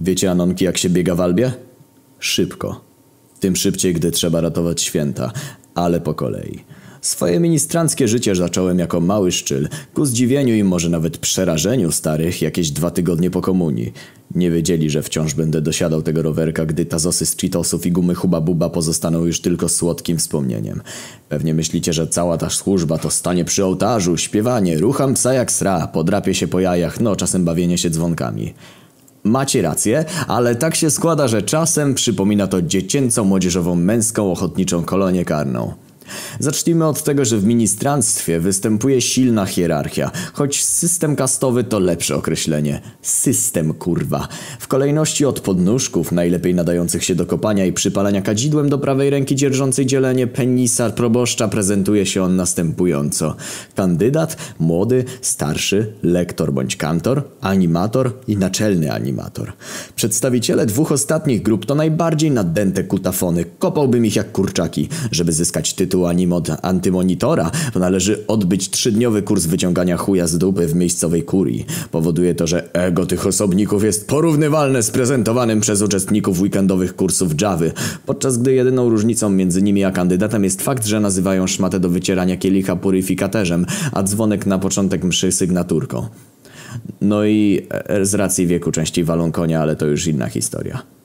Wiecie, Anonki, jak się biega w Albie? Szybko. Tym szybciej, gdy trzeba ratować święta, ale po kolei. Swoje ministranckie życie zacząłem jako mały szczyl, ku zdziwieniu i może nawet przerażeniu starych jakieś dwa tygodnie po komunii. Nie wiedzieli, że wciąż będę dosiadał tego rowerka, gdy tazosy z Cheetosów i gumy Huba Buba pozostaną już tylko słodkim wspomnieniem. Pewnie myślicie, że cała ta służba to stanie przy ołtarzu, śpiewanie, rucham psa jak sra, podrapie się po jajach, no czasem bawienie się dzwonkami. Macie rację, ale tak się składa, że czasem przypomina to dziecięcą, młodzieżową, męską, ochotniczą kolonię karną. Zacznijmy od tego, że w ministranstwie występuje silna hierarchia, choć system kastowy to lepsze określenie. System kurwa. W kolejności od podnóżków, najlepiej nadających się do kopania i przypalania kadzidłem do prawej ręki dzierżącej dzielenie penisa proboszcza prezentuje się on następująco. Kandydat, młody, starszy, lektor bądź kantor, animator i naczelny animator. Przedstawiciele dwóch ostatnich grup to najbardziej nadęte kutafony. Kopałbym ich jak kurczaki, żeby zyskać tytuł tytuł anim od antymonitora, to należy odbyć trzydniowy kurs wyciągania chuja z dupy w miejscowej kurii. Powoduje to, że ego tych osobników jest porównywalne z prezentowanym przez uczestników weekendowych kursów Javy, podczas gdy jedyną różnicą między nimi a kandydatem jest fakt, że nazywają szmatę do wycierania kielicha puryfikaterzem, a dzwonek na początek mszy sygnaturką. No i e, z racji wieku częściej walą konia, ale to już inna historia.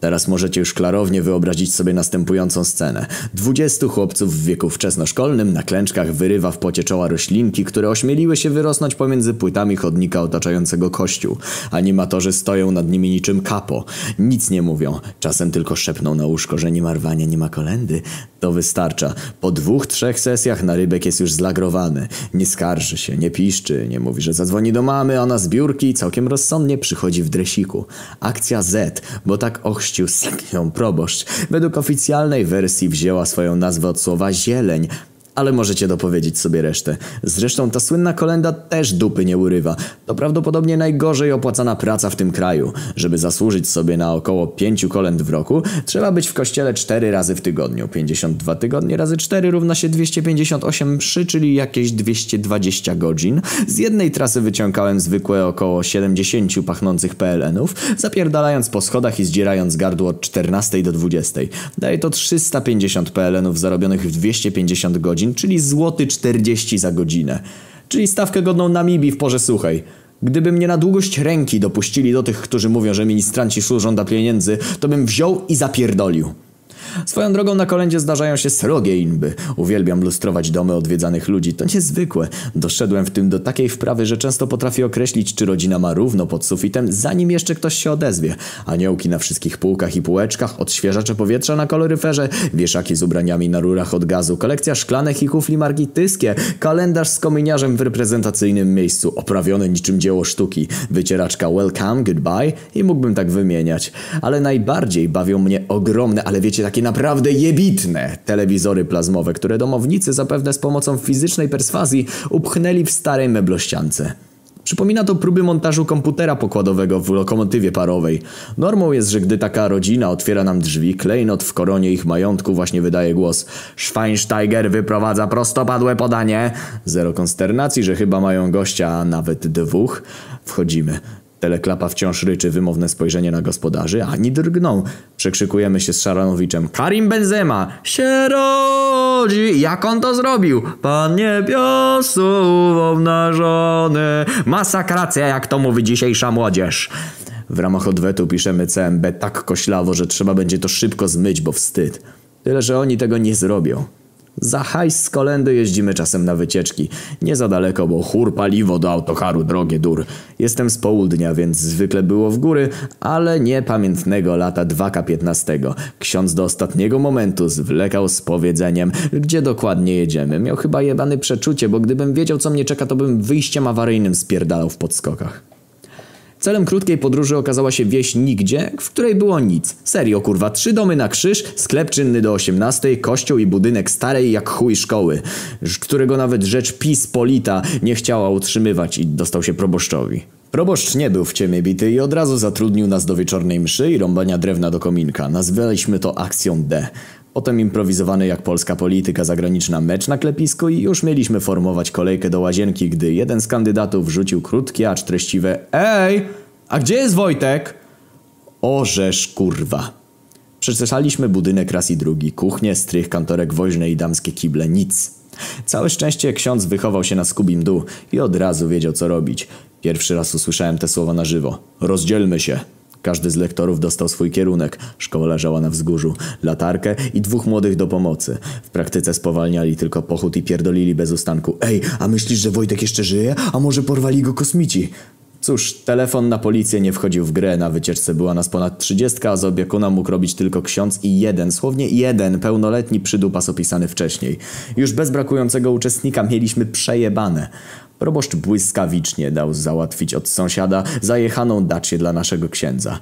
Teraz możecie już klarownie wyobrazić sobie następującą scenę. Dwudziestu chłopców w wieku wczesnoszkolnym na klęczkach wyrywa w pocie czoła roślinki, które ośmieliły się wyrosnąć pomiędzy płytami chodnika otaczającego kościół. Animatorzy stoją nad nimi niczym kapo. Nic nie mówią. Czasem tylko szepną na łóżko, że nie ma rwania, nie ma kolendy. To wystarcza. Po dwóch, trzech sesjach narybek jest już zlagrowany. Nie skarży się, nie piszczy, nie mówi, że zadzwoni do mamy, a na zbiórki całkiem rozsądnie przychodzi w dresiku. Akcja Z, bo tak ochrzcił ją proboszcz. Według oficjalnej wersji wzięła swoją nazwę od słowa zieleń, ale możecie dopowiedzieć sobie resztę. Zresztą ta słynna kolenda też dupy nie urywa. To prawdopodobnie najgorzej opłacana praca w tym kraju. Żeby zasłużyć sobie na około pięciu kolęd w roku, trzeba być w kościele cztery razy w tygodniu. 52 tygodnie razy 4 równa się 258 mszy, czyli jakieś 220 godzin. Z jednej trasy wyciągałem zwykłe około 70 pachnących PLN-ów, zapierdalając po schodach i zdzierając gardło od 14 do 20. Daje to 350 PLN-ów zarobionych w 250 godzin godzin, czyli złoty 40 za godzinę. Czyli stawkę godną Namibii w porze suchej. Gdyby mnie na długość ręki dopuścili do tych, którzy mówią, że ministranci służą dla pieniędzy, to bym wziął i zapierdolił. Swoją drogą na kolędzie zdarzają się srogie inby. Uwielbiam lustrować domy odwiedzanych ludzi. To niezwykłe. Doszedłem w tym do takiej wprawy, że często potrafię określić, czy rodzina ma równo pod sufitem, zanim jeszcze ktoś się odezwie. Aniołki na wszystkich półkach i półeczkach, odświeżacze powietrza na koloryferze, wieszaki z ubraniami na rurach od gazu, kolekcja szklanek i kufli marki Tyskie, kalendarz z kominiarzem w reprezentacyjnym miejscu, oprawiony niczym dzieło sztuki, wycieraczka Welcome, Goodbye i mógłbym tak wymieniać. Ale najbardziej bawią mnie ogromne, ale wiecie, takie naprawdę jebitne telewizory plazmowe, które domownicy zapewne z pomocą fizycznej perswazji upchnęli w starej meblościance. Przypomina to próby montażu komputera pokładowego w lokomotywie parowej. Normą jest, że gdy taka rodzina otwiera nam drzwi, klejnot w koronie ich majątku właśnie wydaje głos Schweinsteiger wyprowadza prostopadłe podanie. Zero konsternacji, że chyba mają gościa, a nawet dwóch. Wchodzimy. Teleklapa wciąż ryczy wymowne spojrzenie na gospodarzy, ani drgną. Przekrzykujemy się z Szaranowiczem. Karim Benzema się rodzi! Jak on to zrobił? Pan niebiosów obnażony. Masakracja, jak to mówi dzisiejsza młodzież. W ramach odwetu piszemy CMB tak koślawo, że trzeba będzie to szybko zmyć, bo wstyd. Tyle, że oni tego nie zrobią. Za hajs z kolendy jeździmy czasem na wycieczki. Nie za daleko, bo chór paliwo do autokaru drogie dur. Jestem z południa, więc zwykle było w góry, ale nie pamiętnego lata 2K15. Ksiądz do ostatniego momentu zwlekał z powiedzeniem, gdzie dokładnie jedziemy. Miał chyba jebany przeczucie, bo gdybym wiedział co mnie czeka, to bym wyjściem awaryjnym spierdalał w podskokach. Celem krótkiej podróży okazała się wieś nigdzie, w której było nic. Serio kurwa, trzy domy na krzyż, sklep czynny do 18, kościół i budynek starej jak chuj szkoły, którego nawet rzecz Polita nie chciała utrzymywać i dostał się proboszczowi. Proboszcz nie był w ciemię bity i od razu zatrudnił nas do wieczornej mszy i rąbania drewna do kominka. Nazwaliśmy to akcją D. Potem improwizowany jak polska polityka zagraniczna mecz na klepisku i już mieliśmy formować kolejkę do łazienki, gdy jeden z kandydatów rzucił krótkie, acz treściwe Ej, a gdzie jest Wojtek? Orzesz kurwa. Przeczesaliśmy budynek raz i drugi, kuchnię, strych, kantorek woźny i damskie kible, nic. Całe szczęście ksiądz wychował się na skubim dół i od razu wiedział co robić. Pierwszy raz usłyszałem te słowa na żywo. Rozdzielmy się. Każdy z lektorów dostał swój kierunek. Szkoła leżała na wzgórzu, latarkę i dwóch młodych do pomocy. W praktyce spowalniali tylko pochód i pierdolili bez ustanku. Ej, a myślisz, że Wojtek jeszcze żyje? A może porwali go kosmici? Cóż, telefon na policję nie wchodził w grę. Na wycieczce była nas ponad trzydziestka, a z opiekuna mógł robić tylko ksiądz i jeden, słownie jeden, pełnoletni przydupas opisany wcześniej. Już bez brakującego uczestnika mieliśmy przejebane. Proboszcz błyskawicznie dał załatwić od sąsiada zajechaną dacie dla naszego księdza.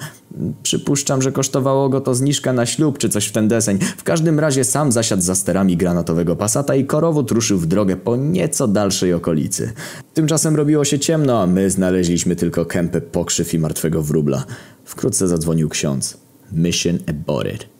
Przypuszczam, że kosztowało go to zniżka na ślub czy coś w ten deseń. W każdym razie sam zasiadł za sterami granatowego pasata i korowód ruszył w drogę po nieco dalszej okolicy. Tymczasem robiło się ciemno, a my znaleźliśmy tylko kępę pokrzyw i martwego wróbla. Wkrótce zadzwonił ksiądz. Mission aborted.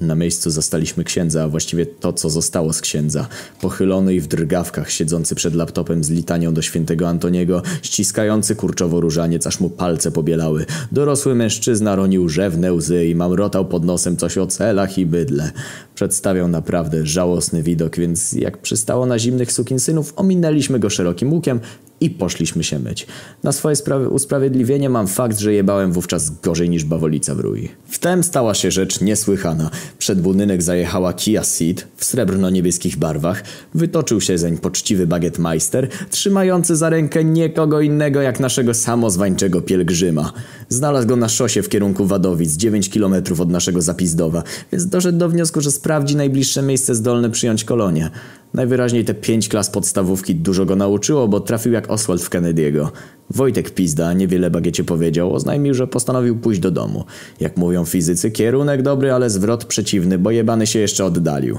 Na miejscu zastaliśmy księdza, a właściwie to, co zostało z księdza. Pochylony i w drgawkach, siedzący przed laptopem z litanią do świętego Antoniego, ściskający kurczowo różaniec, aż mu palce pobielały. Dorosły mężczyzna ronił rzewne łzy i mamrotał pod nosem coś o celach i bydle. Przedstawiał naprawdę żałosny widok, więc jak przystało na zimnych sukinsynów, ominęliśmy go szerokim łukiem i poszliśmy się myć. Na swoje usprawiedliwienie mam fakt, że jebałem wówczas gorzej niż bawolica w rój. Wtem stała się rzecz niesłychana. Przed budynek zajechała Kia Ceed w srebrno-niebieskich barwach. Wytoczył się zeń poczciwy bagietmeister, trzymający za rękę niekogo innego jak naszego samozwańczego pielgrzyma. Znalazł go na szosie w kierunku Wadowic, 9 km od naszego Zapizdowa, więc doszedł do wniosku, że sprawdzi najbliższe miejsce zdolne przyjąć kolonię. Najwyraźniej te pięć klas podstawówki dużo go nauczyło, bo trafił jak Oswald w Kennedy'ego. Wojtek Pizda niewiele bagiecie powiedział, oznajmił, że postanowił pójść do domu. Jak mówią fizycy, kierunek dobry, ale zwrot przeciwny, bo jebany się jeszcze oddalił.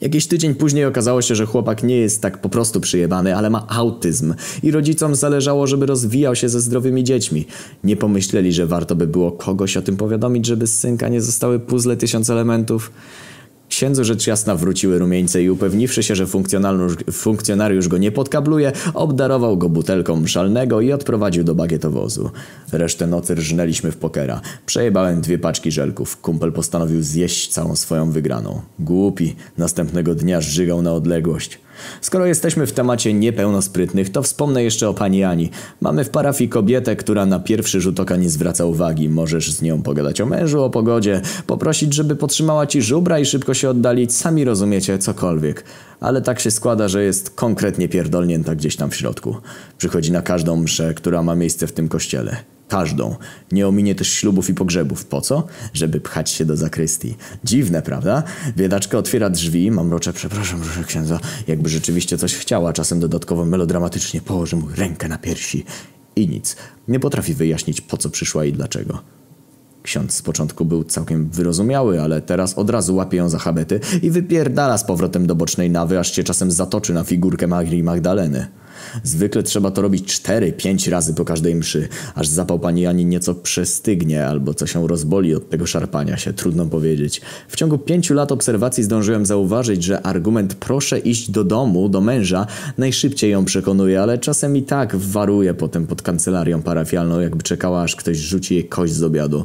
Jakiś tydzień później okazało się, że chłopak nie jest tak po prostu przyjebany, ale ma autyzm i rodzicom zależało, żeby rozwijał się ze zdrowymi dziećmi. Nie pomyśleli, że warto by było kogoś o tym powiadomić, żeby z synka nie zostały puzzle tysiąc elementów. Księdzu rzecz jasna wróciły rumieńce i upewniwszy się, że funkcjonariusz go nie podkabluje, obdarował go butelką szalnego i odprowadził do bagietowozu. Resztę nocy rżnęliśmy w pokera. Przejebałem dwie paczki żelków. Kumpel postanowił zjeść całą swoją wygraną. Głupi. Następnego dnia żygał na odległość. Skoro jesteśmy w temacie niepełnosprytnych, to wspomnę jeszcze o pani Ani. Mamy w parafii kobietę, która na pierwszy rzut oka nie zwraca uwagi. Możesz z nią pogadać o mężu, o pogodzie, poprosić, żeby potrzymała ci żubra i szybko się oddalić. Sami rozumiecie, cokolwiek. Ale tak się składa, że jest konkretnie pierdolnięta gdzieś tam w środku. Przychodzi na każdą mszę, która ma miejsce w tym kościele. Każdą. Nie ominie też ślubów i pogrzebów. Po co? Żeby pchać się do zakrystii. Dziwne, prawda? Biedaczka otwiera drzwi, mam rocze, przepraszam, proszę księdza, jakby rzeczywiście coś chciała, czasem dodatkowo melodramatycznie położy mu rękę na piersi. I nic. Nie potrafi wyjaśnić, po co przyszła i dlaczego. Ksiądz z początku był całkiem wyrozumiały, ale teraz od razu łapie ją za habety i wypierdala z powrotem do bocznej nawy, aż się czasem zatoczy na figurkę Magri Magdaleny. Zwykle trzeba to robić cztery, pięć razy po każdej mszy, aż zapał pani Ani nieco przestygnie albo co się rozboli od tego szarpania się, trudno powiedzieć. W ciągu pięciu lat obserwacji zdążyłem zauważyć, że argument proszę iść do domu, do męża, najszybciej ją przekonuje, ale czasem i tak waruje potem pod kancelarią parafialną, jakby czekała aż ktoś rzuci jej kość z obiadu.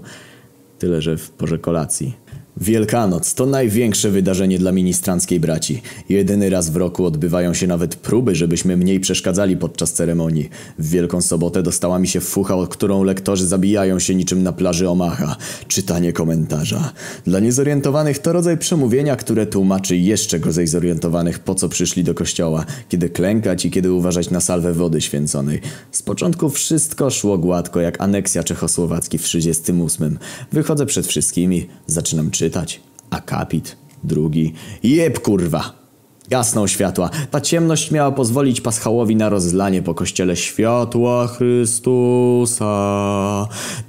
Tyle, że w porze kolacji. Wielkanoc to największe wydarzenie dla ministranckiej braci. Jedyny raz w roku odbywają się nawet próby, żebyśmy mniej przeszkadzali podczas ceremonii. W Wielką Sobotę dostała mi się fucha, od którą lektorzy zabijają się niczym na plaży Omaha. Czytanie komentarza. Dla niezorientowanych to rodzaj przemówienia, które tłumaczy jeszcze gorzej zorientowanych po co przyszli do kościoła, kiedy klękać i kiedy uważać na salwę wody święconej. Z początku wszystko szło gładko, jak aneksja czechosłowacki w 38. Wychodzę przed wszystkimi, zaczynam czytać czytać. Akapit, drugi. Jeb kurwa! Gasną światła. Ta ciemność miała pozwolić Paschałowi na rozlanie po kościele światła Chrystusa.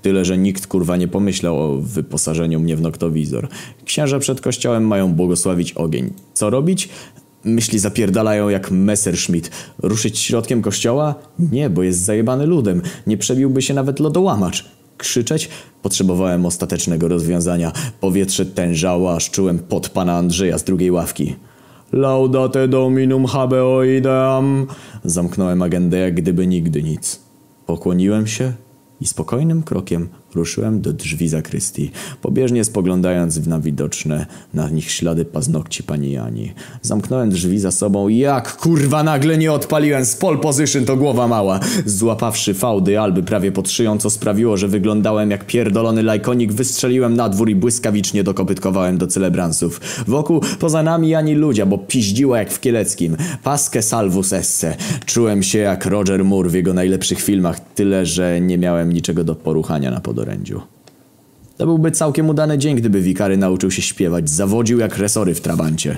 Tyle, że nikt kurwa nie pomyślał o wyposażeniu mnie w noktowizor. Księża przed kościołem mają błogosławić ogień. Co robić? Myśli zapierdalają jak Messerschmitt. Ruszyć środkiem kościoła? Nie, bo jest zajebany ludem. Nie przebiłby się nawet lodołamacz. Krzyczeć? Potrzebowałem ostatecznego rozwiązania. Powietrze tężało, aż czułem pod pana Andrzeja z drugiej ławki. Laudate dominum habeoidam. Zamknąłem agendę jak gdyby nigdy nic. Pokłoniłem się i spokojnym krokiem Ruszyłem do drzwi zakrystii, pobieżnie spoglądając na widoczne na nich ślady paznokci pani Jani. Zamknąłem drzwi za sobą i jak kurwa nagle nie odpaliłem z pole position to głowa mała. Złapawszy fałdy Alby prawie pod szyją, co sprawiło, że wyglądałem jak pierdolony lajkonik, wystrzeliłem na dwór i błyskawicznie dokopytkowałem do celebransów. Wokół, poza nami ani ludzia, bo piździło jak w Kieleckim. Paskę salvus esse. Czułem się jak Roger Moore w jego najlepszych filmach, tyle, że nie miałem niczego do poruchania na To byłby całkiem udany dzień, gdyby wikary nauczył się śpiewać. Zawodził jak resory w trabancie.